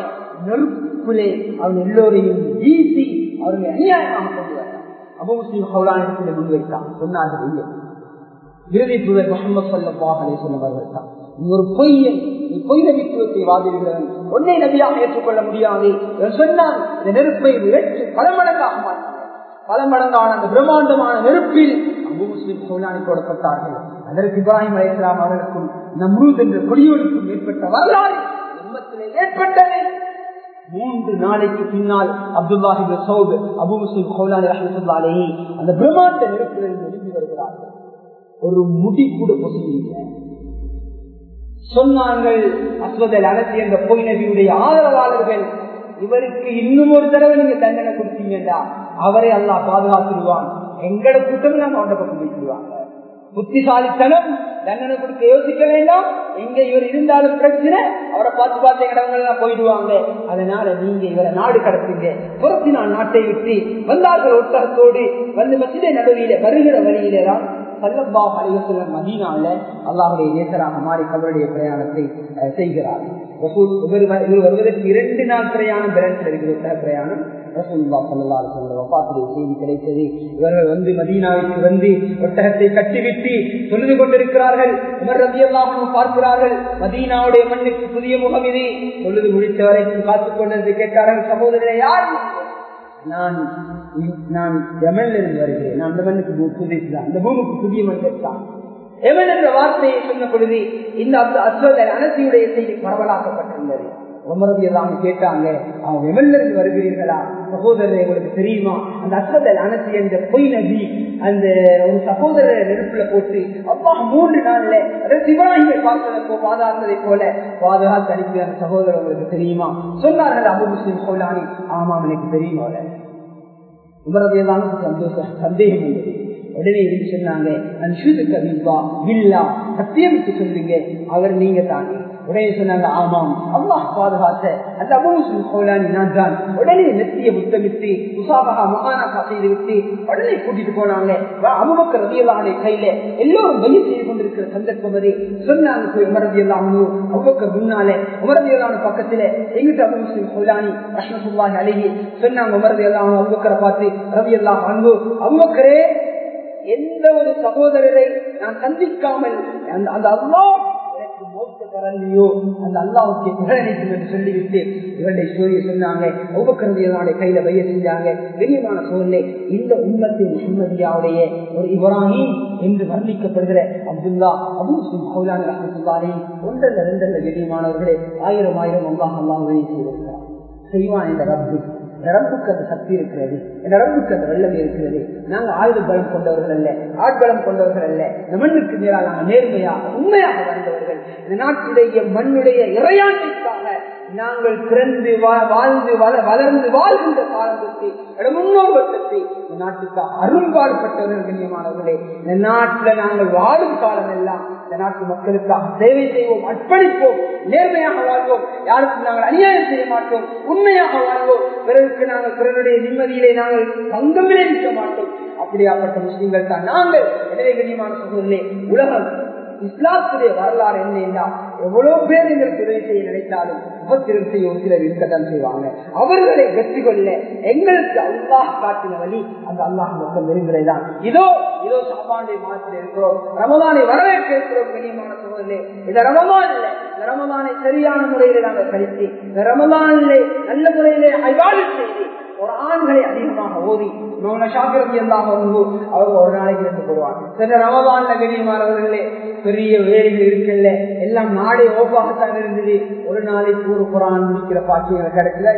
நெருப்புலே அவன் எல்லோரையும் வீசி அவர்களை அநியாயமாக கொண்டு வந்தான். அபு முஸ்லீம் ஹவுலானிடத்தில் முன்வைத்தான். சொன்னார்கள் இல்லை. இறுதி புகழ் முகமது சல்லாஹ் அலே சொன்னவர்கள் தான் நீ ஒரு பொய்யன் நீ பொய் நபித்துவத்தை வாதிடுகிறவன். ஒன்னை நபியாக ஏற்றுக்கொள்ள முடியாது சொன்னால் இந்த நெருப்பை விரட்டு பல மடங்காக மாட்டான் பல மடங்கான அந்த பிரம்மாண்டமான நெருப்பில் அபு முஸ்லிம் சோழானி போடப்பட்டார்கள். அதற்கு இப்ராஹிம் அலி இஸ்லாம் அவர்களுக்கும் நம்ரூத் என்ற கொடியோருக்கும் ஏற்பட்ட வரலாறு உண்மத்திலே ஏற்பட்டது. மூன்று நாளைக்கு பின்னால் அப்துல்லாஹி சௌத் அபு முஸ்லிம் கௌலானி ரஹமத்துல்லாலே அந்த பிரம்மாண்ட நெருப்பிலிருந்து எழுதி வருகிறார்கள். ஒரு முடி கூட பொசுங்க சொன்னார்கள் அஸ்வதல் அனசி என்ற பொய் நபியுடைய ஆதரவாளர்கள் இவருக்கு இன்னும் ஒரு தடவை நீங்க தண்டனை கொடுத்தீங்கடா அவரை அல்லா பாதுகாத்துருவான் எங்கட கூட்டம் நாங்க அவனை பக்கம் வைத்துருவாங்க புத்திசாலித்தனம் தண்டனை கொடுக்க யோசிக்க வேண்டாம் எங்க இவர் இருந்தாலும் பிரச்சனை அவரை பார்த்து பார்த்து இடங்கள்லாம் போயிடுவாங்க அதனால நீங்க இவரை நாடு கடத்துங்க. புறத்தி நான் நாட்டை விட்டு வந்தார்கள் ஒட்டகத்தோடு வந்து மசிதை நடுவில வருகிற வழியிலே தான் சல்லப்பா அலிவசல்லம் மதீனால அல்லாஹுடைய நேசராக மாறி அவருடைய பிரயாணத்தை செய்கிறார். இவர் வருவதற்கு இரண்டு நாள் பிரயாணம். பிறந்த பிரயாணம் செய்தி கிடைத்தது. இவர்கள் வந்து மதீனாவிற்கு வந்து ஒட்டகத்தை கட்டிவிட்டு தொழுது கொண்டிருக்கிறார்கள். உமர் ரவி அல்லாமல் பார்க்கிறார்கள் மதீனாவுடைய மண்ணுக்கு புதிய முகம் இது. தொழுது முடித்த வரைக்கும் காத்துக் கொண்டது கேட்டார்கள் சகோதரரை யார் நான் நான் எமன்ல இருந்து வருகிறேன். நான் அந்த மண்ணுக்கு புதுசுதான் அந்த பூமிக்கு புதிய மனிதர் தான் எவன் என்ற வார்த்தையை சொன்ன பொழுது இந்த அஸ்வத அனசியுடைய செய்தி பரவலாக்கப்பட்டிருந்தது. உமரது எல்லாம் கேட்டாங்க அவங்க எமன்ல வருகிறீர்களா? சகோதரர் உங்களுக்கு தெரியுமா? அந்த அஸ்வதல் அனசி அந்த பொய் நதி அந்த ஒரு சகோதரர் நெருப்புல போட்டு அப்பா மூன்று நாள்ல அதாவது சிவராகியை பார்த்ததை பாதுகாத்ததை போல பாதுகாத்து அனுப்பிய அந்த சகோதரர் உங்களுக்கு தெரியுமா? சொன்னார்கள் அபு முஸ்லிம் சொல்லானி ஆமாம் எனக்கு தெரியுமா உமரது எல்லாம் சந்தோஷம் சந்தேகம் வந்தது. உடனே இருந்து சொன்னாங்க சத்தியமிட்டு சொல்லுங்க அவர் நீங்க தானே உடனே சொன்னாங்க ஆமாம். அல்லாஹ் பாதுகாத்த அந்த அபூசுல் கோலானி நான் தான். உடனே நெத்திய புத்தமித்து உசாபகா மகானாக்கா செய்து விட்டு உடனே கூட்டிட்டு போனாங்க. அமுபக்க ரவியலான கையில எல்லோரும் பலி செய்து கொண்டிருக்கிற சந்தர்ப்பம் அது. சொன்னாங்க போய் அவ்வக்க முன்னாலே. உமரவியலான பக்கத்துல எங்கிட்ட அபு முஸ்லிம் கோலானி ரஷ்மசுல்லாஹி அழகி சொன்னாங்க. உமரதியெல்லாம் அவ்வக்கரை பார்த்து ரவியல்லாம் அன்பு அவ்வக்கரே எந்த ஒரு சகோதரரை நான் சந்திக்காமல் அந்த அல்லா எனக்கு மோத்த தரலையோ அந்த அல்லாவுக்கு புகழனைக்கும் என்று சொல்லிவிட்டு இவருடைய ஸ்டோரியை சொன்னாங்க ஒவ்வொருடைய கையில பைய செஞ்சாங்க. பெரியமான சூழ்நிலை இந்த உண்மத்தின் சுமதியாவுடைய ஒரு இப்ராஹிம் என்று வர்ணிக்கப்படுகிற அப்துல்லா அபு ஹவுலான் ரஹமத்துல்லாலே ஒன்றல்ல ரெண்டல்ல பெரியமானவர்களே ஆயிரம் ஆயிரம் அல்லாஹ் அல்லாஹ் செய்திருக்கிறார் செய்வான் இந்த ரப்பு. நரம்புக்கு அந்த சக்தி இருக்கிறது. நரம்புக்கு அந்த வெள்ளம் இருக்கிறது. நாங்கள் ஆயுத பலம் கொண்டவர்கள் அல்ல ஆட்பலம் கொண்டவர்கள் அல்ல. இந்த மண்ணுக்கு மேலாக நாங்கள் உண்மையாக வாழ்ந்தவர்கள். இந்த நாட்டுடைய மண்ணுடைய இறையாண்மைக்காக நாங்கள் பிறந்து வாழ்ந்து வளர்ந்து வாழ்கின்ற காலத்தை எங்களோட முன்னோர்களுக்கு இந்த நாட்டுக்கு அரும்பாடுபட்டவர்கள் கண்ணியமானவர்களே. இந்த நாட்டில் நாங்கள் வாழும் காலம் எல்லாம் இந்த நாட்டு மக்களுக்காக சேவை செய்வோம் அர்ப்பணிப்போம் நேர்மையாக வாழ்வோம். யாருக்கும் நாங்கள் அநியாயம் செய்ய மாட்டோம் உண்மையாக வாழ்வோம். பிறருக்கு நாங்கள் பிறருடைய நிம்மதியிலே நாங்கள் பங்கம் விளைவிக்க மாட்டோம். அப்படியாப்பட்ட முஸ்லீம்கள் தான் நாங்கள். எனவே கண்ணியமான சூழ்நிலை உலகம் இஸ்லாத்துடைய வரலாறு என்ன என்றால் எவ்வளவு பேர் எங்களுக்கு உதவி செய்ய நினைத்தாலும் உபத்திரம் செய்ய ஒரு சிலர் இருக்கத்தான் செய்வாங்க. அவர்களை வெற்றி கொள்ள எங்களுக்கு அல்லாஹ் காட்டின வழி அந்த அல்லாஹ் மக்கள் தான் இதோ இதோ சாப்பாண்டை மாதத்தில் இருக்கிறோம். ரமதானை வரவேற்க இருக்கிறோம் கண்ணியமான சோதனை இந்த ரமதான் இல்லை இந்த ரமதானை சரியான முறையில நாங்கள் கழித்து இந்த ரமதானிலே நல்ல முறையிலே ஐவாடு செய்து ஒரு ஆண்களை அதிகமாக ஓதி ஷாக்கிரதி எல்லாம் அவங்க ஒரு நாளைக்கு எடுத்து போடுவாங்க சில ரமதான்ல கண்ணியமானவர்களே பெரிய வேலைகள் இருக்குல்ல எல்லாம் நாடே ஓப்பாகத்தான் இருந்தது. ஒரு நாளைக்கு ஒரு குரான் முடிக்கிற பாக்கியங்கள் கிடைக்கல.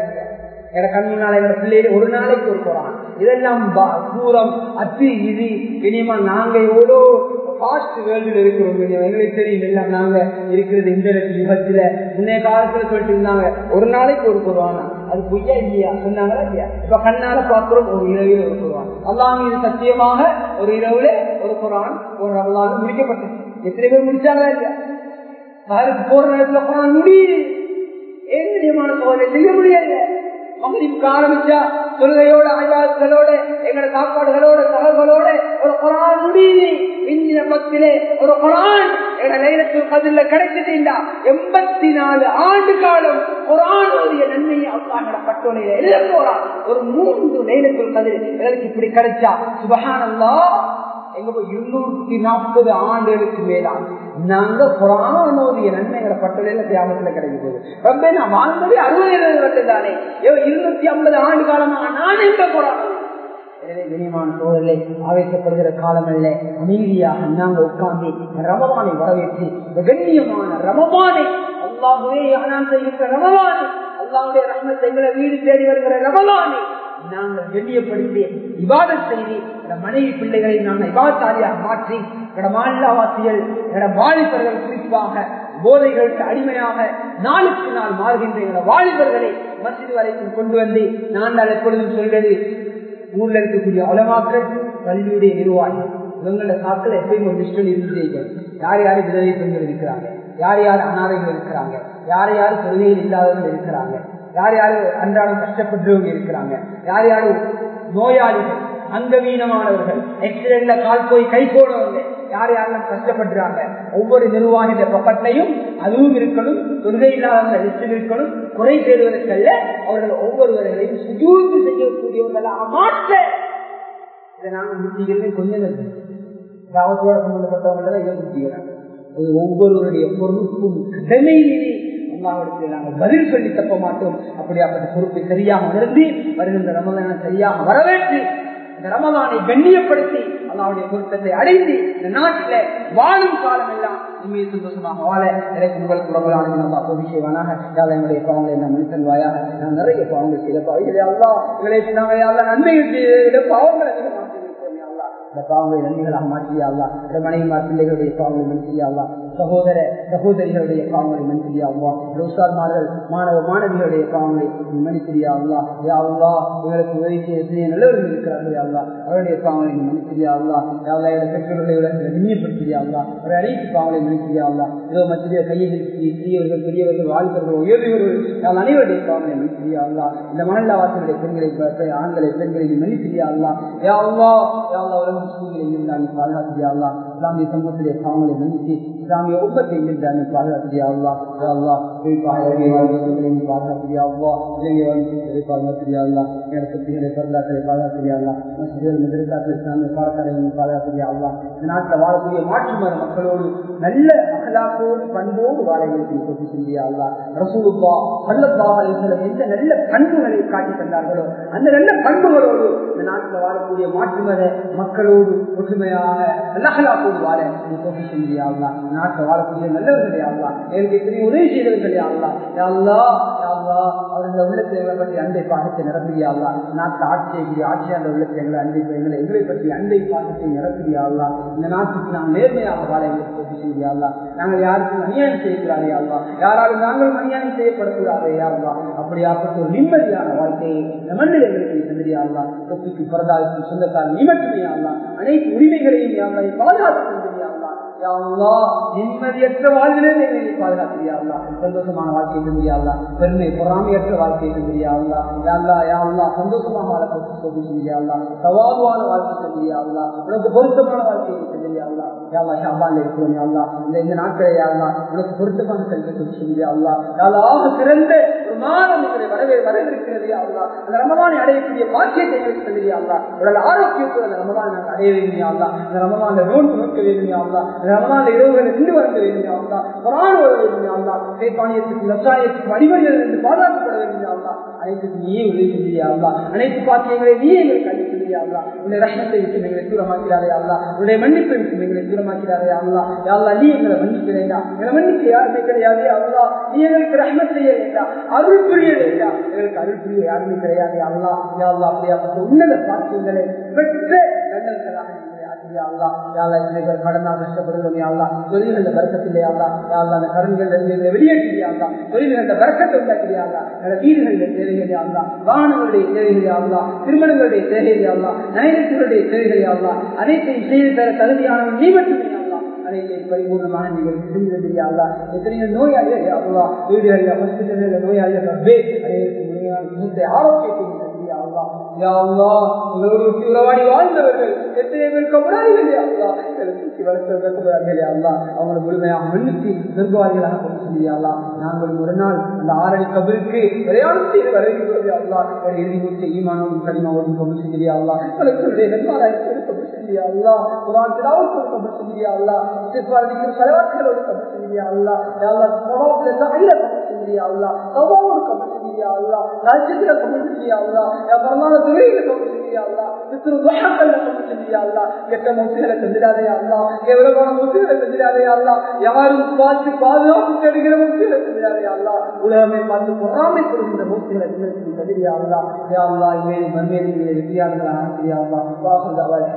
என கண் முன்னால எங்க பிள்ளைகள் ஒரு நாளைக்கு ஒரு குரான். இதெல்லாம் பா- பூரம் அத்தி இது இனிமா நாங்க எவ்வளோ ஃபாஸ்ட் வேர்ல்டில் இருக்கிறோம் எங்களுக்கு தெரியும் எல்லாம் நாங்க இருக்கிறது இன்டர்நெட் யுகத்துல முன்னைய காலத்துல சொல்லிட்டு இருந்தாங்க ஒரு நாளைக்கு ஒரு குரானா? அது பொய்யா இல்லையா? சொன்னாங்களா இல்லையா? இப்ப கண்ணால பார்க்கிறோம் ஒரு இரவில் ஒரு குரான் அல்லாஹ் மீது சத்தியமாக ஒரு இரவுல ஒரு குரான் ஒரு ரமலான் முடிக்கப்பட்டது. எத்தனை பேர் முடிச்சாங்களா இல்லையா? யாருக்கு போற நேரத்துல குரான் முடியுது. ஏன் நியமான சோதனை செய்ய முடியாது மகரிப்புக்கு ஆரம்பிச்சா தொழுகையோட ஐவாசுகளோட எங்களோட சாப்பாடுகளோட தகவல்களோட ஒரு குரான் முடியுது. இந்திய பத்திலே ஒரு குரான் எங்க லைலத்தில் பதில கிடைச்சதுண்டா எண்பத்தி நாலு ஆண்டு காலம் குரான் ஓதிய நன்மையை அல்லாஹோட பட்டோலையில எழுத போறான். ஒரு மூன்று லைலத்தில் பதில் எங்களுக்கு இப்படி கிடைச்சா. சுபகானந்தா எங்க போய் இருநூத்தி நாற்பது ஆண்டுகளுக்கு மேலாம் நாங்க புறானோதிய நன்மைகளை பட்டலையில தியாகத்துல கிடைக்குது ரொம்ப நான் வாழ்ந்ததே அறுபது எழுபது தானே இருநூத்தி ஐம்பது ஆண்டு காலமா நான் எங்க புறானோ எனவே கண்ணியமான சோதரிலே ஆவேசப்படுகிற காலம் அல்ல அமைதியாக நாங்கள் உட்கார்ந்து ரமவானை வரவேற்று கண்ணியமான ரமவானை அல்லாஹுவே யானான் செய்கின்ற ரமவானை அல்லாஹுடைய வீடு தேடி வருகிற ரமவானை நாங்கள் கண்ணியப்படுத்தி விவாதம் செய்து இந்த மனைவி பிள்ளைகளை நாங்கள் விவாதத்தாரியாக மாற்றி எங்களோட மாநிலவாசிகள் எங்களோட வாலிபர்கள் குறிப்பாக போதைகளுக்கு அடிமையாக நாளுக்கு நாள் மாறுகின்ற எங்களோட வாலிபர்களை மசிது வரைக்கும் கொண்டு வந்து நான் எப்பொழுதும் சொல்வது ஊர்ல இருக்கக்கூடிய அலமாக்கள் கல்வியுடைய நிர்வாகி இவங்களோட சாக்கள் எப்பயும் ஒரு லிஸ்டில் இருந்துட்டே யார் யார் விதவை பெண்கள் இருக்கிறாங்க? யார் யார் அனாதைகள் இருக்கிறாங்க? யார் யார் கொள்கையில் இல்லாதவர்கள் இருக்கிறாங்க? யார் யாரு அன்றாடம் கஷ்டப்படுறவங்க இருக்கிறாங்க? யார் யாரு நோயாளிகள் அங்கவீனமானவர்கள் எக்ஸிடென்ட்ல கால் போய் கை போனவங்க யார் யாரெல்லாம் கஷ்டப்படுறாங்க? ஒவ்வொரு நிர்வாகிட பக்கத்தையும் அதுவும் இருக்கணும் தொழுகை இல்லாதவங்க லிஸ்டில் இருக்கணும் குறை தேடுவதற்கல்ல அவர்கள் ஒவ்வொருவர்களையும் சுஜூர்ந்து செய்யக்கூடியவர்களாக மாற்ற. இதை நாங்கள் முத்திகள் கொஞ்சம் கிராமத்தோட சம்பந்தப்பட்டவங்க இதை முத்திக்கிறாங்க ஒவ்வொருவருடைய பொறுப்பும் கடமையிலே இஸ்லாமிடத்தில் நாங்கள் பதில் சொல்லி தப்ப மாட்டோம். அப்படியாப்பட்ட பொறுப்பை சரியாக உணர்ந்து வருகின்ற ரமதான சரியாக வரவேற்று இந்த ரமதானை கண்ணியப்படுத்தி அல்லாவுடைய பொருத்தத்தை அடைந்து இந்த நாட்டில வாழும் காலம் எல்லாம் உண்மையை சந்தோஷமாக வாழ எனக்கு உங்களுக்கு உறவுகளான நம்ம அபிஷேகனாக யாரும் என்னுடைய பாவங்களை நான் மனுஷன் வாயாக நான் நிறைய பாவங்கள் செய்த பாவங்களே அல்லா இவளை நாங்கள் யாரும் நன்மைகள் செய்த பாவங்கள் அதிகமாக இந்த பாவங்களை நன்மைகளாக மாற்றியா அல்லா பிள்ளைகளுடைய பாவங்களை அல்லா சகோதர சகோதரிகளுடைய பாவங்களை மன்னிச்சியா அல்லா ரோசார்மார்கள் மாணவ மாணவிகளுடைய பாவங்களை மன்னிச்சியா அல்லா யா அல்லா இவர்களுக்கு உதவி செய்ய எத்தனை நல்லவர்கள் இருக்கிறார்கள் அல்லா அவருடைய பாவங்களை மன்னிச்சியா அல்லா யாவா அல்லா பெற்றோர்களை உலகத்தில் விண்ணியப்படுத்தியா அல்லா ஒரு அனைத்து காவலை மன்னிச்சியா அல்லா இதோ மத்திய கையில் சிறியவர்கள் பெரியவர்கள் வாழ்வர்கள் உயர்ந்தவர்கள் யாழ் அனைவருடைய காவலை மன்னிச்சியா அல்லா இந்த மணல்லாவாசனுடைய பெண்களை ஆண்களை பெண்களை மன்னிச்சியா அல்லா யா அல்லா யா அல்லா உலகம் சூழ்நிலை இருந்தால் பாதுகாத்தியா அல்லா இஸ்லாமிய சமூகத்துடைய காவலை மன்னித்து இஸ்லாமிய உப்பத்தை இருந்தால் பாதுகாத்தியா அல்லா அல்லா இலங்கை பாதுகாத்தியா அல்லா இலங்கை பாதுகாத்தியா அல்லா பாதுகாத்தியா அல்லா மசிதிகள் இஸ்லாமிய பாடக்கரையும் பாதுகாத்தியா அல்லா நாட்டில் வாழக்கூடிய மாற்றுமாறு மக்களோடு நல்ல அகலாக்கோடு பண்போடு வாழ எங்களுக்கு கொண்டு அல்லா எந்த நல்ல பண்புகளை காட்டி தந்தார்களோ அந்த நல்ல பண்புகளோடு இந்த நாட்டில் வாழக்கூடிய மாற்று மத மக்களோடு ஒற்றுமையாக வாழ அல்லா நாட்டில் வாழக்கூடிய நல்லவர்களே அல்லா? எனக்கு இப்படி உதவி செய்தவர்களே அல்லா? யா அல்லா யா அல்லா அவர்கள் உள்ளத்தை எங்களை பற்றி அன்பை பாகத்தை நிரப்புறியா அல்லா? நாட்டில் ஆட்சி ஆட்சியாளர் உள்ளத்தை எங்களை அன்பை எங்களை எங்களை பற்றி அன்பை பாகத்தை நிரப்புறியா அல்லா? இந்த நாட்டுக்கு நாம் நேர்மையாக வாழ எங்களுக்கு உதவி செஞ்சியா அல்லா? நாங்கள் யாருக்கும் அநியாயம் செய்கிறாரே யாழ்லா யாராலும் நாங்களும் அநியாயம் செய்யப்படக்கூடாது யாழ்லா அப்படியாப்பட்ட ஒரு நிம்மதியான வாழ்க்கையை இந்த மண்ணில் எங்களுக்கு தந்திரியாள்லா தொப்பிக்கு பிறந்தாளுக்கு சொந்தத்தால் நீ மட்டுமே ஆகலாம் அனைத்து உரிமைகளையும் யாழ்லா பாதுகாத்து நிம்மதியற்ற வாழ்விலே எங்களை பாதுகாத்திரியாங்களா சந்தோஷமான வாழ்க்கை தந்திரியாங்களா பெருமை பொறாமையற்ற வாழ்க்கை தந்திரியாங்களா யாழ்லா யாழ்லா சந்தோஷமாக வாழப்பட்டு செஞ்சியாங்களா சவாதுவான வாழ்க்கை தந்திரியாங்களா உனக்கு பொருத்தமான வாழ்க்கையை தந்திரியாங்களா யாழ்லா ஷாபான்ல இருக்கிறோம் யாழ்லா இந்த இந்த நாட்களை யாழ்லா உனக்கு பொருத்தமான செல்வி செஞ்சியாங்களா யாழ்லா சிறந்த ஒரு மாதம் எங்களை வரவே வரவிருக்கிறது யாழ்லா அந்த ரமதானை அடையக்கூடிய பாக்கியத்தை எங்களுக்கு தந்திரியாங்களா உடல் ஆரோக்கியத்தோடு அந்த ரமதான் அடைய வேண்டும் யாழ்லா அந்த ரமதான நோன்பு நோக்க வேண்டும் யாழ்லா ரமலான் இரவுகளை நின்று வர வேண்டும் யாழ்லா குரான் ஓட வேண்டும் யாழ்லா சேப்பானியத்துக்கு லட்சாயத்துக்கு அடிமைகள் என்று பாதுகாக்கப்பட வேண்டும் யாழ்லா நீயே உதவி அனைத்து பாக்கியங்களை நீயே எங்களுக்கு அள்ளி செஞ்சியாங்களா உன்னுடைய ரஷ்மத்தை விட்டு எங்களை தூரமாக்கிறாரே யாழ்லா உன்னுடைய மன்னிப்பை விட்டு எங்களை தூரமாக்கிறாரே யாழ்லா யாழ்லா நீ எங்களை மன்னிக்க எங்களை மன்னிக்க யாருமே கிடையாது யாழ்லா நீ எங்களுக்கு ரஷ்மத் செய்ய வேண்டாம் அருள் புரிய வேண்டாம் எங்களுக்கு அருள் புரிய யாருமே கிடையாது யாழ்லா யாழ்லா அப்படியாப்பட்ட உன்னத பெற்ற நல்லர்களாக தொழில்கள பறக்கத்தில்லையாங்களா அந்த கடன்கள் வெளியேற்றியாங்களா தொழில்கள பறக்கத்தை வீடுகளில் தேவைகளையாங்களா வாகனங்களுடைய திருமணங்களுடைய தேவைகளையாங்களா நயனத்தினுடைய தேவைகளையாங்களா அனைத்தையும் செய்து நீ மட்டுமே அனைத்தை பரிபூர்ணமாக நீங்கள் செஞ்சிருந்தீங்களா எத்தனையோ நோயாளிகள் வீடுகளில் ஹாஸ்பிட்டலில் நோயாளிகள் மூத்த ஆரோக்கியத்தை உங்களோடு உறவாடி வாழ்ந்தவர்கள். எத்தனை பேர் அவங்களை முழுமையாக மன்னித்து நாங்கள் ஒரு நாள் அந்த ஆரணி கபருக்கு விளையாடு செய்து இறுதி முடிச்ச கொண்டு செஞ்சிரியாளா கலெக்டருடைய நன்மாராய்ச்சி கபர் செஞ்சிரியாளா குரான் திராவுக்கு கபர் செஞ்சிரியாளா சிற்பாதிக்கும் செலவாட்களோடு சவாவோடு செஞ்சிரியாளா துறையில துவாக்கல்ல கெட்ட மூச்சுகளை செஞ்சிடாதே அல்லா கேவலமான மூச்சுகளை யாரும் பார்த்து பாதுகாப்பு தேடுகிற மூச்சுகளை செஞ்சிடாதே உலகமே பார்த்து பொறாமை கொடுக்கின்ற மூச்சுகளை செஞ்சிருக்கிற அல்லா யா இங்கே மண்மேல் வாசல்